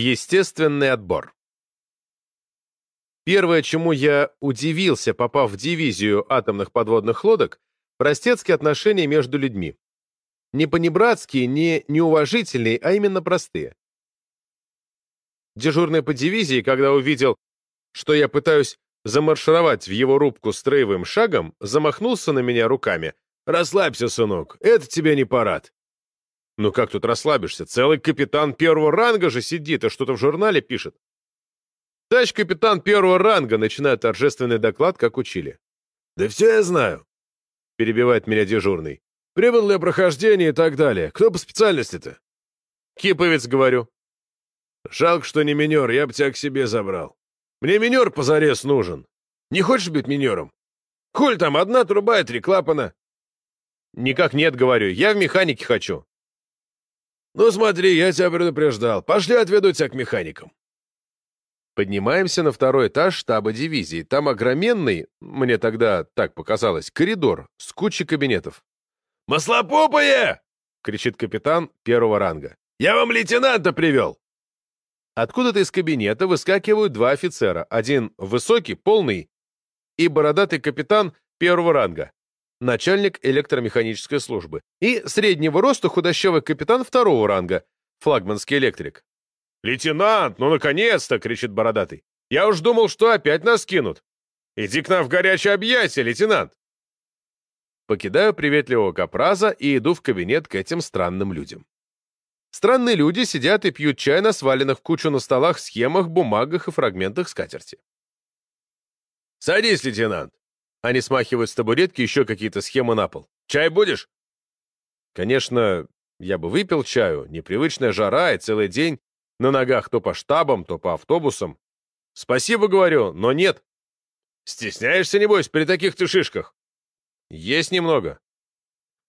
Естественный отбор. Первое, чему я удивился, попав в дивизию атомных подводных лодок, простецкие отношения между людьми. Не понебратские, не неуважительные, а именно простые. Дежурный по дивизии, когда увидел, что я пытаюсь замаршировать в его рубку строевым шагом, замахнулся на меня руками. «Расслабься, сынок, это тебе не парад». Ну как тут расслабишься? Целый капитан первого ранга же сидит и что-то в журнале пишет. Товарищ капитан первого ранга начинает торжественный доклад, как учили. «Да все я знаю», — перебивает меня дежурный. «Прибыл для прохождения и так далее. Кто по специальности-то?» «Киповец, говорю». «Жалко, что не минер, я бы тебя к себе забрал. Мне минер позарез нужен. Не хочешь быть минером? Коль там одна труба и три клапана?» «Никак нет, говорю. Я в механике хочу». «Ну смотри, я тебя предупреждал. Пошли отведу тебя к механикам». Поднимаемся на второй этаж штаба дивизии. Там огроменный, мне тогда так показалось, коридор с кучей кабинетов. «Маслопупые!» — кричит капитан первого ранга. «Я вам лейтенанта привел!» Откуда-то из кабинета выскакивают два офицера. Один высокий, полный, и бородатый капитан первого ранга начальник электромеханической службы, и среднего роста худощавый капитан второго ранга, флагманский электрик. «Лейтенант, ну наконец-то!» — кричит бородатый. «Я уж думал, что опять нас кинут. Иди к нам в горячее объятие, лейтенант!» Покидаю приветливого капраза и иду в кабинет к этим странным людям. Странные люди сидят и пьют чай на сваленных в кучу на столах схемах, бумагах и фрагментах скатерти. «Садись, лейтенант!» Они смахивают с табуретки еще какие-то схемы на пол. «Чай будешь?» Конечно, я бы выпил чаю, непривычная жара и целый день на ногах то по штабам, то по автобусам. Спасибо, говорю, но нет. Стесняешься, небось, при таких-то шишках? Есть немного.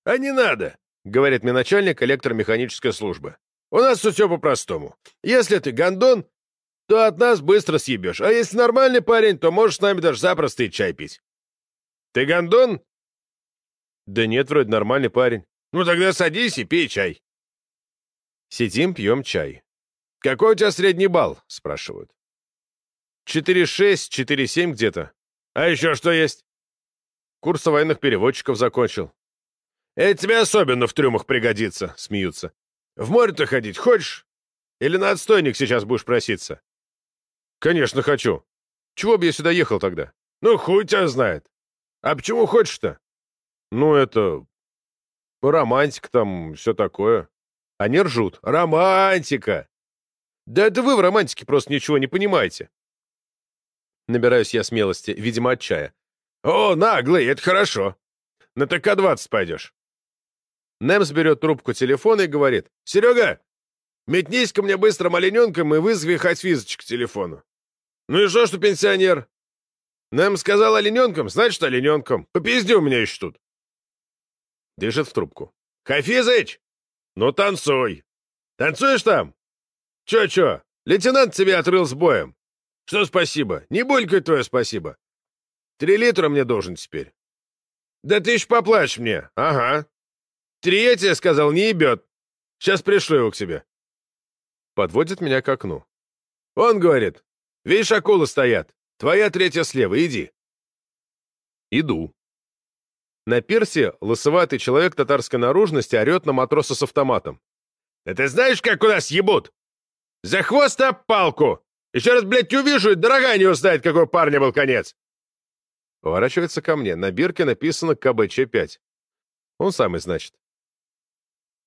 А не надо, говорит мне начальник электромеханической службы. У нас все по-простому. Если ты гондон, то от нас быстро съебешь, а если нормальный парень, то можешь с нами даже запросто и чай пить. Ты гондон? Да нет, вроде нормальный парень. Ну тогда садись и пей чай. Сидим, пьем чай. Какой у тебя средний балл? Спрашивают. 4,6, 4,7 где-то. А еще что есть? Курс военных переводчиков закончил. Это тебе особенно в трюмах пригодится, смеются. В море-то ходить хочешь? Или на отстойник сейчас будешь проситься? Конечно, хочу. Чего бы я сюда ехал тогда? Ну, хуй тебя знает. А почему хочешь-то? Ну, это... Романтика там, все такое. Они ржут. Романтика! Да это вы в романтике просто ничего не понимаете. Набираюсь я смелости, видимо, от чая. О, наглый, это хорошо. На ТК-20 пойдешь. Немс берет трубку телефона и говорит. Серега, метнись ко мне быстро олененком и вызови Хатфизыч к телефону. Ну и что, что пенсионер? Нам сказал олененком, значит олененком. Попизди у меня еще тут. Дышит в трубку. Хафизыч! Ну танцуй! Танцуешь там? Чё-чё? Лейтенант тебя отрыл с боем. Что спасибо? Не булькай твое спасибо. Три литра мне должен теперь. Да ты ж поплачь мне. Ага. Три я тебе сказал, не ебет. Сейчас пришлю его к себе. Подводит меня к окну. Он говорит, видишь, акулы стоят. Твоя третья слева, иди. Иду. На пирсе лысоватый человек татарской наружности орет на матроса с автоматом. «Да ты знаешь, как у нас ебут? За хвост об палку! Еще раз, блядь, увижу, и дорогая не узнает, какой парня был конец!» Поворачивается ко мне. На бирке написано КБЧ-5. Он самый, значит.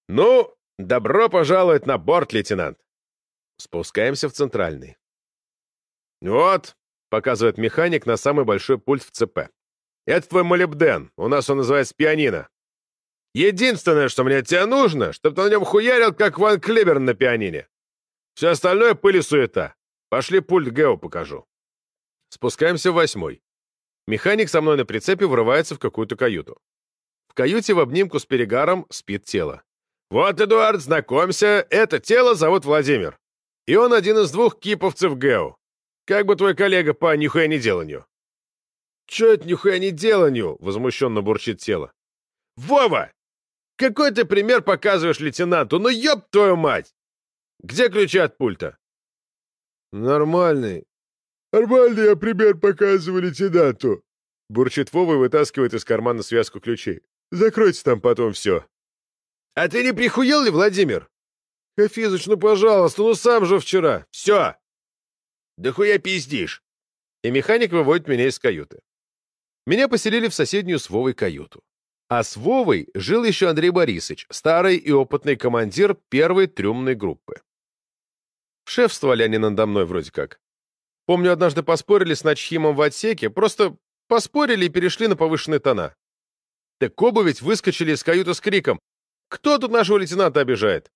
«Ну, добро пожаловать на борт, лейтенант!» Спускаемся в центральный. «Вот, Показывает механик на самый большой пульт в ЦП. Это твой молибден. У нас он называется пианино. Единственное, что мне от тебя нужно, чтобы ты на нем хуярил, как Ван Клебер на пианине. Все остальное пыль и суета. Пошли пульт Гео покажу. Спускаемся в восьмой. Механик со мной на прицепе врывается в какую-то каюту. В каюте в обнимку с перегаром спит тело. «Вот, Эдуард, знакомься, это тело зовут Владимир. И он один из двух киповцев Гео. Как бы твой коллега по нихуя не деланию?» «Чё это нихуя не деланию?» — возмущенно бурчит тело. «Вова! Какой ты пример показываешь лейтенанту? Ну ёб твою мать! Где ключи от пульта?» Нормальный. Нормальный я пример показываю лейтенанту. Бурчит Вова и вытаскивает из кармана связку ключей. Закройте там потом все. А ты не прихуел ли, Владимир? Хафизыч, ну пожалуйста, ну сам же вчера. Все. Да хуя пиздишь. И механик выводит меня из каюты. Меня поселили в соседнюю с Вовой каюту. А с Вовой жил еще Андрей Борисович, старый и опытный командир первой трюмной группы. Шефствовали они надо мной вроде как. Помню, однажды поспорили с Начхимом в отсеке, просто поспорили и перешли на повышенные тона. Так оба ведь выскочили из каюты с криком «Кто тут нашего лейтенанта обижает?»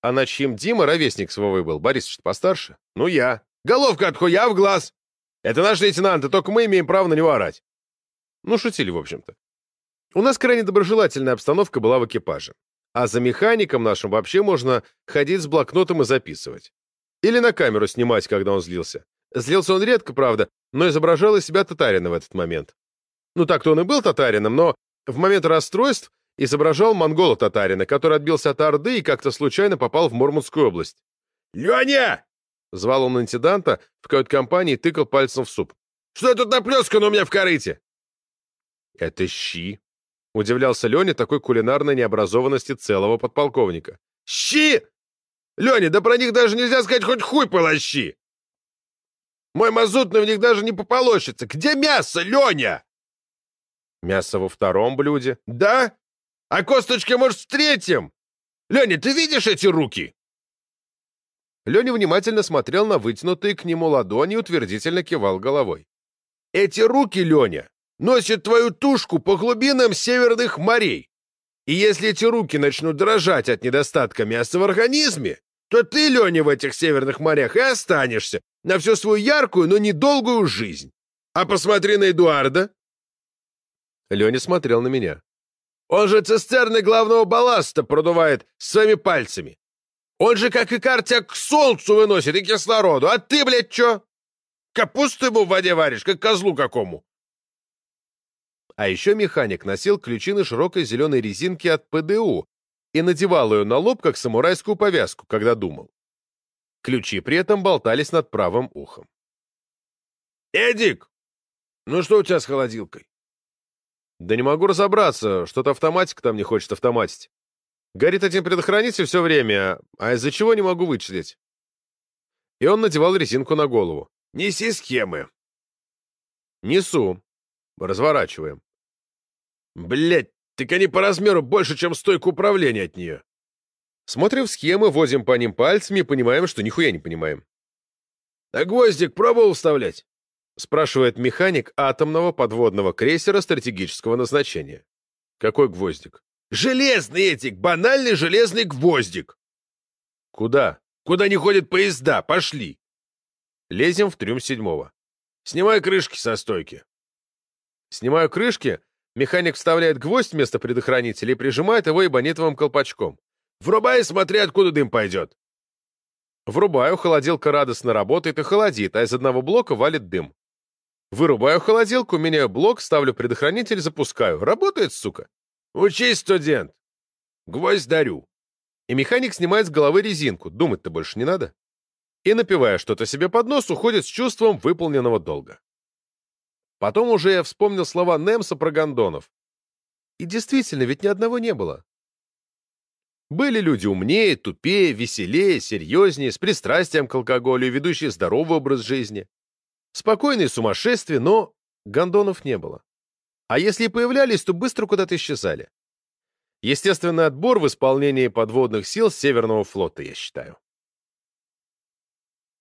А Начхим Дима ровесник с Вовой был, Борисович постарше. Ну я. Головка от хуя в глаз. Это наш лейтенант, и только мы имеем право на него орать. Ну, шутили, в общем-то. У нас крайне доброжелательная обстановка была в экипаже. А за механиком нашим вообще можно ходить с блокнотом и записывать. Или на камеру снимать, когда он злился. Злился он редко, правда, но изображал из себя татарина в этот момент. Ну, так-то он и был татарином, но в момент расстройств изображал монгола-татарина, который отбился от Орды и как-то случайно попал в Мурманскую область. «Леня!» — звал он интенданта в кают-компании и тыкал пальцем в суп. «Что тут наплескано у меня в корыте?» «Это щи», — удивлялся Леня такой кулинарной необразованности целого подполковника. «Щи! Леня, да про них даже нельзя сказать хоть хуй полощи! Мой мазутный в них даже не пополощется! Где мясо, Леня?» «Мясо во втором блюде». «Да? А косточки, может, в третьем? Леня, ты видишь эти руки?» Леня внимательно смотрел на вытянутые к нему ладони и утвердительно кивал головой. «Эти руки, Леня, носят твою тушку по глубинам северных морей. И если эти руки начнут дрожать от недостатка мяса в организме, то ты, Леня, в этих северных морях и останешься на всю свою яркую, но недолгую жизнь. А посмотри на Эдуарда. Леня смотрел на меня. Он же цистерны главного балласта продувает своими пальцами. Он же, как и картя, к солнцу выносит и кислороду. А ты, блядь, чё? Капусту ему в воде варишь, как козлу какому. А еще механик носил ключи на широкой зеленой резинке от ПДУ и надевал ее на лоб, как самурайскую повязку, когда думал. Ключи при этом болтались над правым ухом. «Эдик, ну что у тебя с холодилкой?» «Да не могу разобраться, что-то автоматика там не хочет автоматить. Горит один предохранитель все время, а из-за чего не могу вычислить?» И он надевал резинку на голову. «Неси схемы». «Несу», Разворачиваем. Блять, так они по размеру больше, чем стойка управления от нее. Смотрим схемы, возим по ним пальцами и понимаем, что нихуя не понимаем. А гвоздик пробовал вставлять? Спрашивает механик атомного подводного крейсера стратегического назначения. Какой гвоздик? Железный этик, банальный железный гвоздик. Куда? Куда не ходят поезда, пошли. Лезем в трюм седьмого. Снимай крышки со стойки. Снимаю крышки, механик вставляет гвоздь вместо предохранителя и прижимает его эбонитовым колпачком. «Врубай и смотри, откуда дым пойдет!» Врубаю, холодилка радостно работает и холодит, а из одного блока валит дым. Вырубаю холодилку, меняю блок, ставлю предохранитель, запускаю. Работает, сука. Учись, студент. Гвоздь дарю. И механик снимает с головы резинку, думать-то больше не надо. И, напивая что-то себе под нос, уходит с чувством выполненного долга. Потом уже я вспомнил слова Немса про гондонов. И действительно, ведь ни одного не было. Были люди умнее, тупее, веселее, серьезнее, с пристрастием к алкоголю, ведущие здоровый образ жизни. Спокойные сумасшествия, но гондонов не было. А если и появлялись, то быстро куда-то исчезали. Естественный отбор в исполнении подводных сил Северного флота, я считаю.